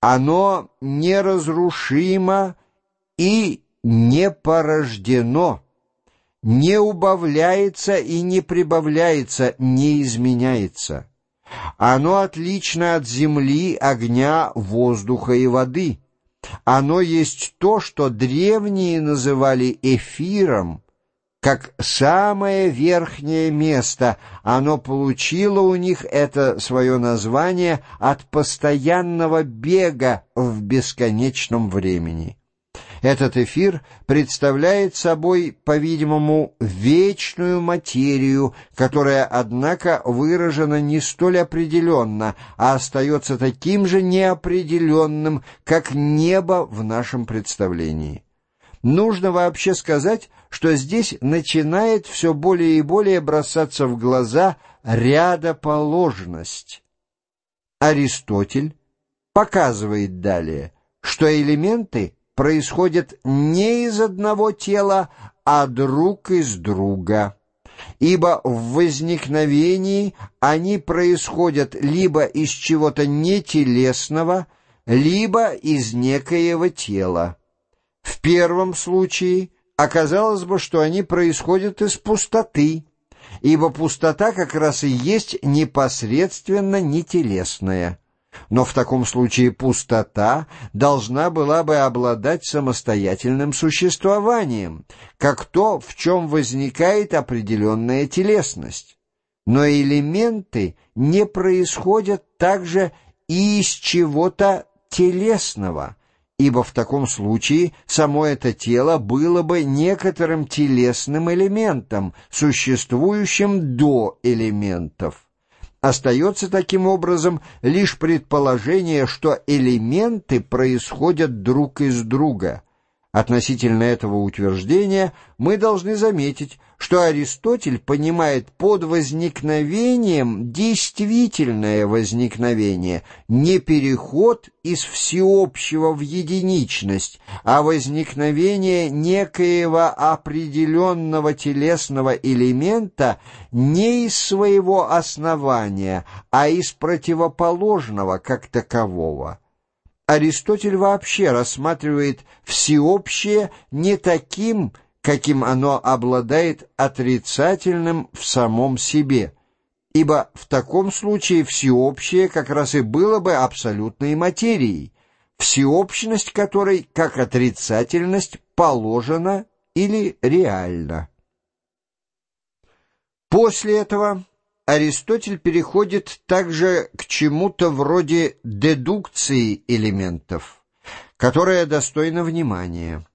Оно неразрушимо и не порождено, не убавляется и не прибавляется, не изменяется. Оно отлично от земли, огня, воздуха и воды. Оно есть то, что древние называли эфиром, как самое верхнее место. Оно получило у них это свое название от постоянного бега в бесконечном времени. Этот эфир представляет собой, по-видимому, вечную материю, которая, однако, выражена не столь определенно, а остается таким же неопределенным, как небо в нашем представлении. Нужно вообще сказать, что здесь начинает все более и более бросаться в глаза рядоположность. Аристотель показывает далее, что элементы происходят не из одного тела, а друг из друга. Ибо в возникновении они происходят либо из чего-то нетелесного, либо из некоего тела. В первом случае оказалось бы, что они происходят из пустоты, ибо пустота как раз и есть непосредственно нетелесная. Но в таком случае пустота должна была бы обладать самостоятельным существованием, как то, в чем возникает определенная телесность. Но элементы не происходят также и из чего-то телесного, ибо в таком случае само это тело было бы некоторым телесным элементом, существующим до элементов. Остается таким образом лишь предположение, что элементы происходят друг из друга – Относительно этого утверждения мы должны заметить, что Аристотель понимает под возникновением действительное возникновение, не переход из всеобщего в единичность, а возникновение некоего определенного телесного элемента не из своего основания, а из противоположного как такового. Аристотель вообще рассматривает всеобщее не таким, каким оно обладает отрицательным в самом себе, ибо в таком случае всеобщее как раз и было бы абсолютной материей, всеобщность которой, как отрицательность, положена или реальна. После этого Аристотель переходит также к чему-то вроде дедукции элементов, которая достойна внимания.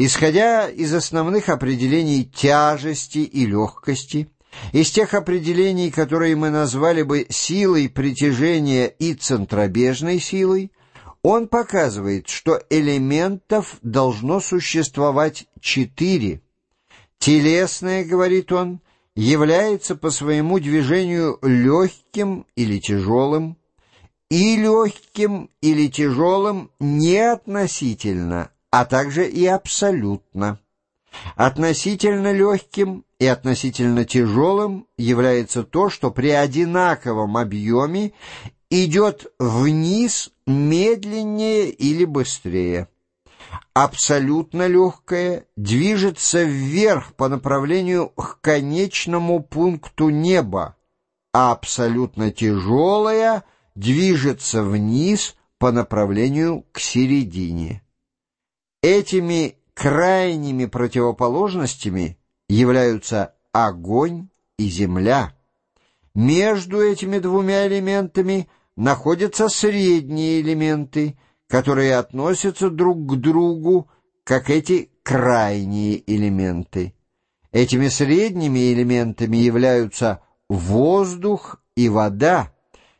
Исходя из основных определений тяжести и легкости, из тех определений, которые мы назвали бы силой притяжения и центробежной силой, он показывает, что элементов должно существовать четыре. Телесное, говорит он, является по своему движению легким или тяжелым, и легким или тяжелым не относительно, а также и абсолютно. Относительно легким и относительно тяжелым является то, что при одинаковом объеме идет вниз медленнее или быстрее абсолютно легкое движется вверх по направлению к конечному пункту неба, а абсолютно тяжелое движется вниз по направлению к середине. Этими крайними противоположностями являются огонь и земля. Между этими двумя элементами находятся средние элементы — которые относятся друг к другу, как эти крайние элементы. Этими средними элементами являются воздух и вода,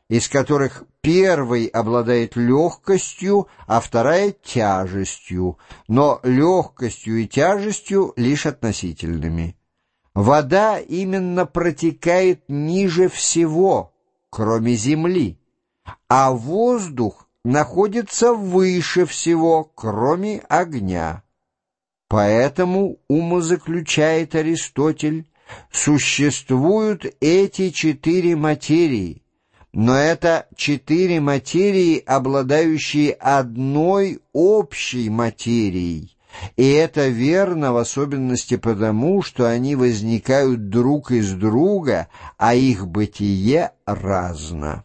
из которых первый обладает легкостью, а вторая — тяжестью, но легкостью и тяжестью лишь относительными. Вода именно протекает ниже всего, кроме земли, а воздух находится выше всего, кроме огня. Поэтому, умозаключает Аристотель, существуют эти четыре материи, но это четыре материи, обладающие одной общей материей. И это верно в особенности потому, что они возникают друг из друга, а их бытие разно.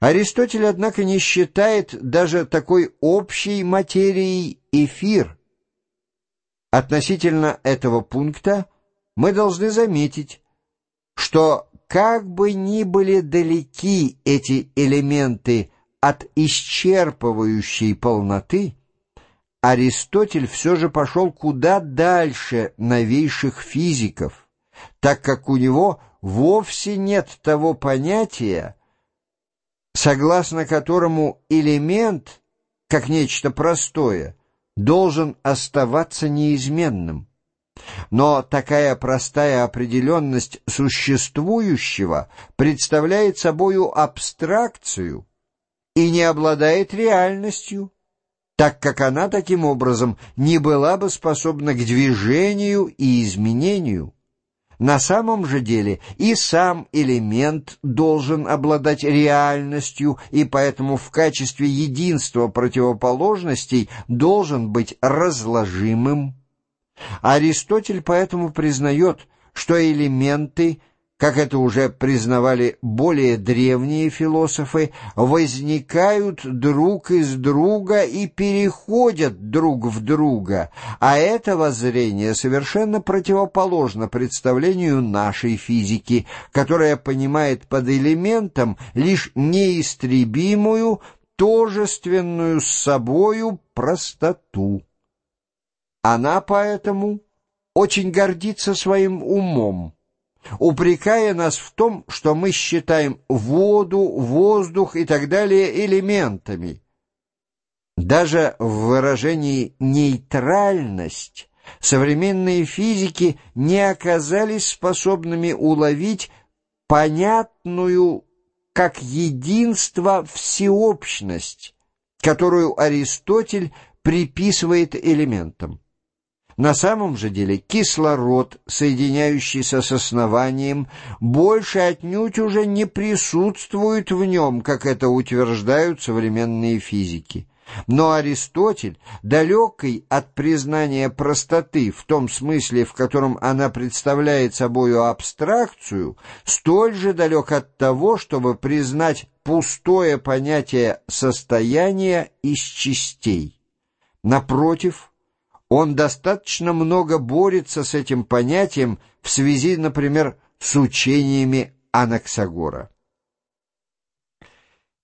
Аристотель, однако, не считает даже такой общей материей эфир. Относительно этого пункта мы должны заметить, что как бы ни были далеки эти элементы от исчерпывающей полноты, Аристотель все же пошел куда дальше новейших физиков, так как у него вовсе нет того понятия, согласно которому элемент, как нечто простое, должен оставаться неизменным. Но такая простая определенность существующего представляет собою абстракцию и не обладает реальностью, так как она таким образом не была бы способна к движению и изменению. На самом же деле и сам элемент должен обладать реальностью, и поэтому в качестве единства противоположностей должен быть разложимым. Аристотель поэтому признает, что элементы как это уже признавали более древние философы, возникают друг из друга и переходят друг в друга, а это воззрение совершенно противоположно представлению нашей физики, которая понимает под элементом лишь неистребимую, тожественную с собою простоту. Она поэтому очень гордится своим умом, упрекая нас в том, что мы считаем воду, воздух и так далее элементами. Даже в выражении «нейтральность» современные физики не оказались способными уловить понятную как единство всеобщность, которую Аристотель приписывает элементам. На самом же деле кислород, соединяющийся с основанием, больше отнюдь уже не присутствует в нем, как это утверждают современные физики. Но Аристотель, далекий от признания простоты в том смысле, в котором она представляет собою абстракцию, столь же далек от того, чтобы признать пустое понятие состояния из частей. Напротив, он достаточно много борется с этим понятием в связи, например, с учениями Анаксагора.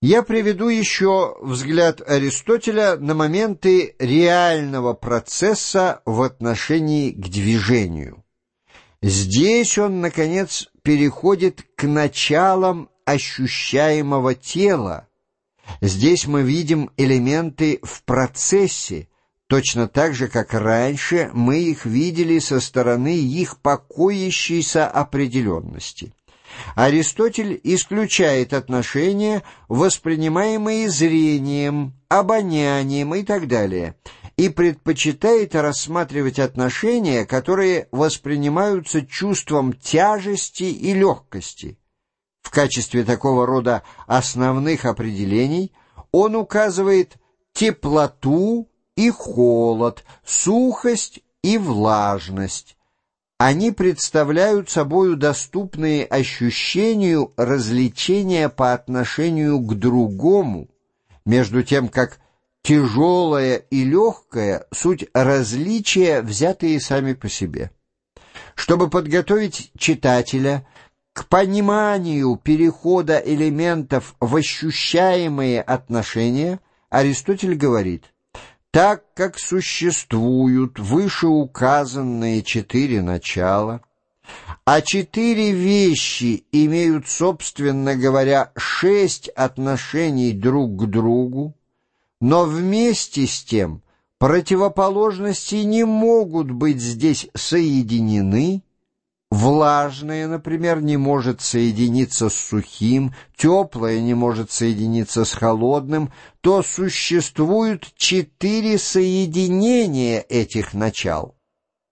Я приведу еще взгляд Аристотеля на моменты реального процесса в отношении к движению. Здесь он, наконец, переходит к началам ощущаемого тела. Здесь мы видим элементы в процессе, точно так же, как раньше мы их видели со стороны их покоящейся определенности. Аристотель исключает отношения, воспринимаемые зрением, обонянием и так далее, и предпочитает рассматривать отношения, которые воспринимаются чувством тяжести и легкости. В качестве такого рода основных определений он указывает теплоту, и холод, сухость и влажность. Они представляют собою доступные ощущению развлечения по отношению к другому, между тем как тяжелое и легкое — суть различия, взятые сами по себе. Чтобы подготовить читателя к пониманию перехода элементов в ощущаемые отношения, Аристотель говорит — так как существуют вышеуказанные четыре начала, а четыре вещи имеют, собственно говоря, шесть отношений друг к другу, но вместе с тем противоположности не могут быть здесь соединены, Влажное, например, не может соединиться с сухим, теплое не может соединиться с холодным, то существуют четыре соединения этих начал.